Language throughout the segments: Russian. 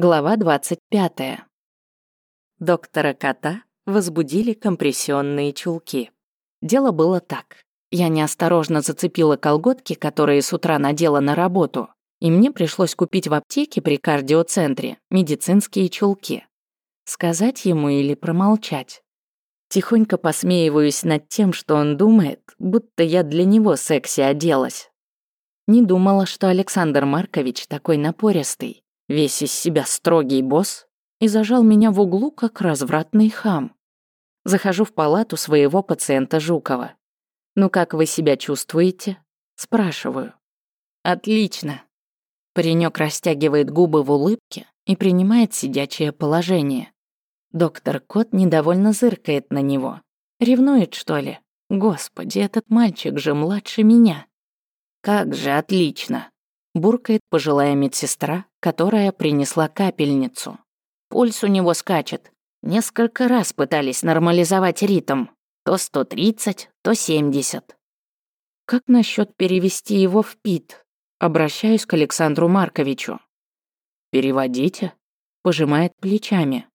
Глава 25. Доктора кота возбудили компрессионные чулки. Дело было так. Я неосторожно зацепила колготки, которые с утра надела на работу, и мне пришлось купить в аптеке при кардиоцентре медицинские чулки. Сказать ему или промолчать? Тихонько посмеиваюсь над тем, что он думает, будто я для него секси оделась. Не думала, что Александр Маркович такой напористый весь из себя строгий босс, и зажал меня в углу, как развратный хам. Захожу в палату своего пациента Жукова. «Ну как вы себя чувствуете?» Спрашиваю. «Отлично». Паренек растягивает губы в улыбке и принимает сидячее положение. Доктор Кот недовольно зыркает на него. Ревнует, что ли? Господи, этот мальчик же младше меня. Как же отлично буркает пожилая медсестра, которая принесла капельницу. Пульс у него скачет. Несколько раз пытались нормализовать ритм. То 130, то 70. Как насчет перевести его в ПИТ? Обращаюсь к Александру Марковичу. «Переводите?» Пожимает плечами.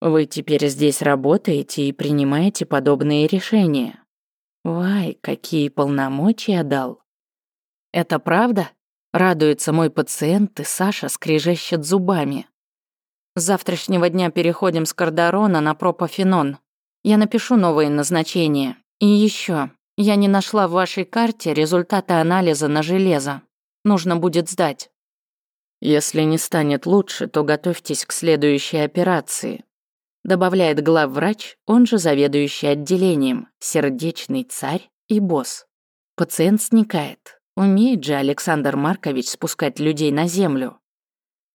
«Вы теперь здесь работаете и принимаете подобные решения». Вай, какие полномочия дал. «Это правда?» Радуется мой пациент, и Саша скрежещет зубами. С завтрашнего дня переходим с кардарона на пропофенон. Я напишу новые назначения. И еще, я не нашла в вашей карте результаты анализа на железо. Нужно будет сдать. Если не станет лучше, то готовьтесь к следующей операции. Добавляет главврач, он же заведующий отделением, сердечный царь и босс. Пациент сникает. Умеет же Александр Маркович спускать людей на землю.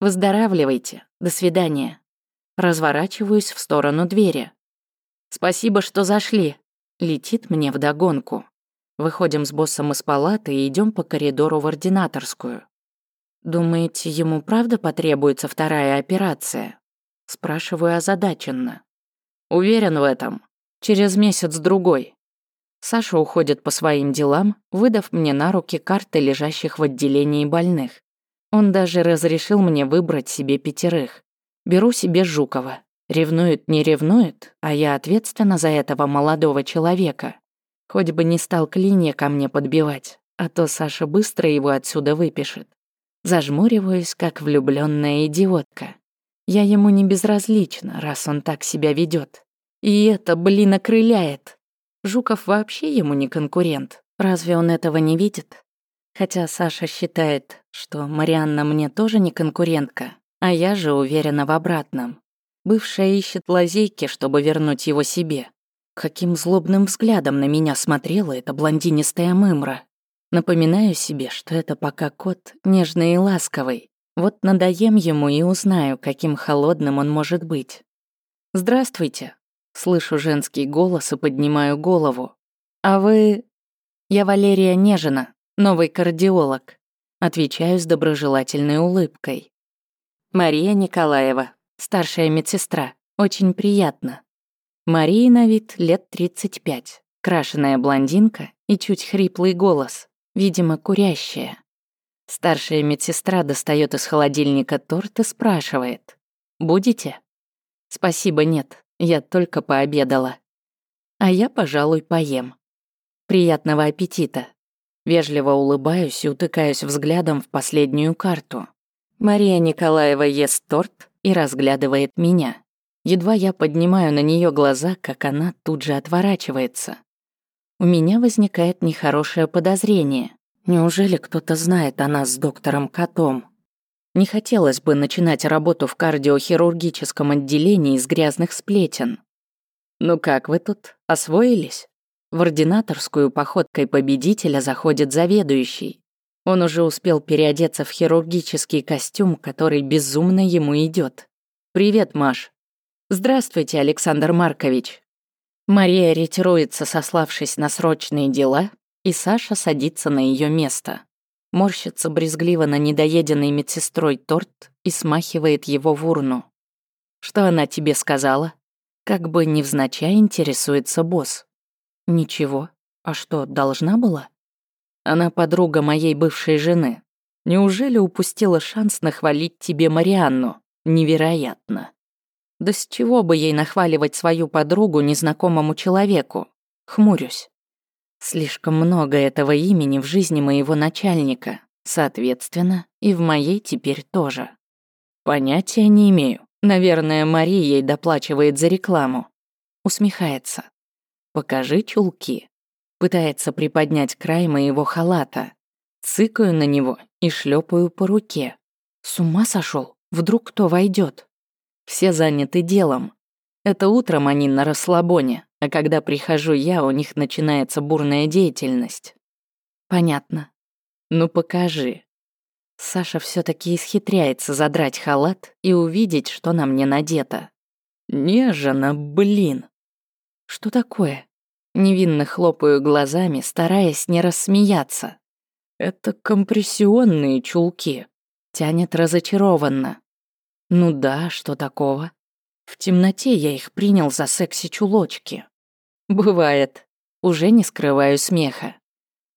Выздоравливайте. До свидания. Разворачиваюсь в сторону двери. Спасибо, что зашли. Летит мне вдогонку. Выходим с боссом из палаты и идем по коридору в ординаторскую. Думаете, ему правда потребуется вторая операция? Спрашиваю озадаченно. Уверен в этом. Через месяц-другой. Саша уходит по своим делам, выдав мне на руки карты лежащих в отделении больных. Он даже разрешил мне выбрать себе пятерых. Беру себе Жукова. Ревнует, не ревнует, а я ответственна за этого молодого человека. Хоть бы не стал клинья ко мне подбивать, а то Саша быстро его отсюда выпишет. Зажмуриваюсь, как влюбленная идиотка. Я ему не безразлична, раз он так себя ведет. И это, блин, окрыляет. Жуков вообще ему не конкурент. Разве он этого не видит? Хотя Саша считает, что Марианна мне тоже не конкурентка, а я же уверена в обратном. Бывшая ищет лазейки, чтобы вернуть его себе. Каким злобным взглядом на меня смотрела эта блондинистая мымра. Напоминаю себе, что это пока кот нежный и ласковый. Вот надоем ему и узнаю, каким холодным он может быть. «Здравствуйте», Слышу женский голос и поднимаю голову. «А вы...» «Я Валерия Нежина, новый кардиолог», отвечаю с доброжелательной улыбкой. «Мария Николаева, старшая медсестра, очень приятно». Мария на вид лет 35, крашеная блондинка и чуть хриплый голос, видимо, курящая. Старшая медсестра достает из холодильника торт и спрашивает. «Будете?» «Спасибо, нет. Я только пообедала. А я, пожалуй, поем. Приятного аппетита. Вежливо улыбаюсь и утыкаюсь взглядом в последнюю карту. Мария Николаева ест торт и разглядывает меня. Едва я поднимаю на нее глаза, как она тут же отворачивается. У меня возникает нехорошее подозрение. Неужели кто-то знает о нас с доктором Котом? Не хотелось бы начинать работу в кардиохирургическом отделении из грязных сплетен. «Ну как вы тут? Освоились?» В ординаторскую походкой победителя заходит заведующий. Он уже успел переодеться в хирургический костюм, который безумно ему идет. «Привет, Маш». «Здравствуйте, Александр Маркович». Мария ретируется, сославшись на срочные дела, и Саша садится на ее место морщится брезгливо на недоеденный медсестрой торт и смахивает его в урну. «Что она тебе сказала?» Как бы невзначай интересуется босс. «Ничего. А что, должна была?» «Она подруга моей бывшей жены. Неужели упустила шанс нахвалить тебе Марианну?» Невероятно. Да с чего бы ей нахваливать свою подругу незнакомому человеку? Хмурюсь. Слишком много этого имени в жизни моего начальника, соответственно, и в моей теперь тоже. Понятия не имею. Наверное, Мария ей доплачивает за рекламу. Усмехается. Покажи чулки. Пытается приподнять край моего халата. Цыкаю на него и шлепаю по руке. С ума сошел? Вдруг кто войдет? Все заняты делом. Это утром они на расслабоне, а когда прихожу я, у них начинается бурная деятельность. Понятно. Ну покажи. Саша все таки исхитряется задрать халат и увидеть, что на мне надето. Нежно, блин. Что такое? Невинно хлопаю глазами, стараясь не рассмеяться. Это компрессионные чулки. Тянет разочарованно. Ну да, что такого? В темноте я их принял за секси-чулочки. Бывает. Уже не скрываю смеха.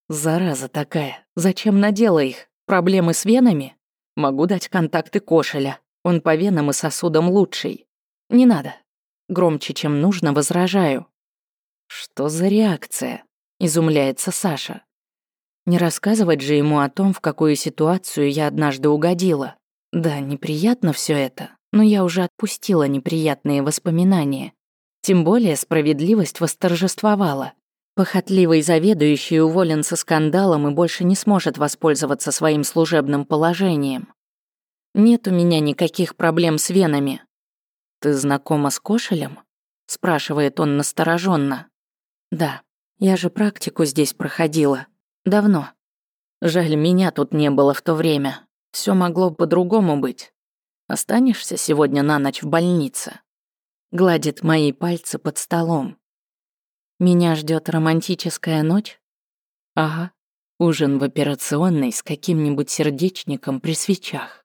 Зараза такая. Зачем надела их? Проблемы с венами? Могу дать контакты кошеля. Он по венам и сосудам лучший. Не надо. Громче, чем нужно, возражаю. Что за реакция? Изумляется Саша. Не рассказывать же ему о том, в какую ситуацию я однажды угодила. Да, неприятно все это но я уже отпустила неприятные воспоминания. Тем более справедливость восторжествовала. Похотливый заведующий уволен со скандалом и больше не сможет воспользоваться своим служебным положением. Нет у меня никаких проблем с венами. Ты знакома с кошелем? спрашивает он настороженно. Да, я же практику здесь проходила. Давно. Жаль, меня тут не было в то время. Все могло по-другому быть. Останешься сегодня на ночь в больнице?» Гладит мои пальцы под столом. «Меня ждет романтическая ночь?» «Ага, ужин в операционной с каким-нибудь сердечником при свечах».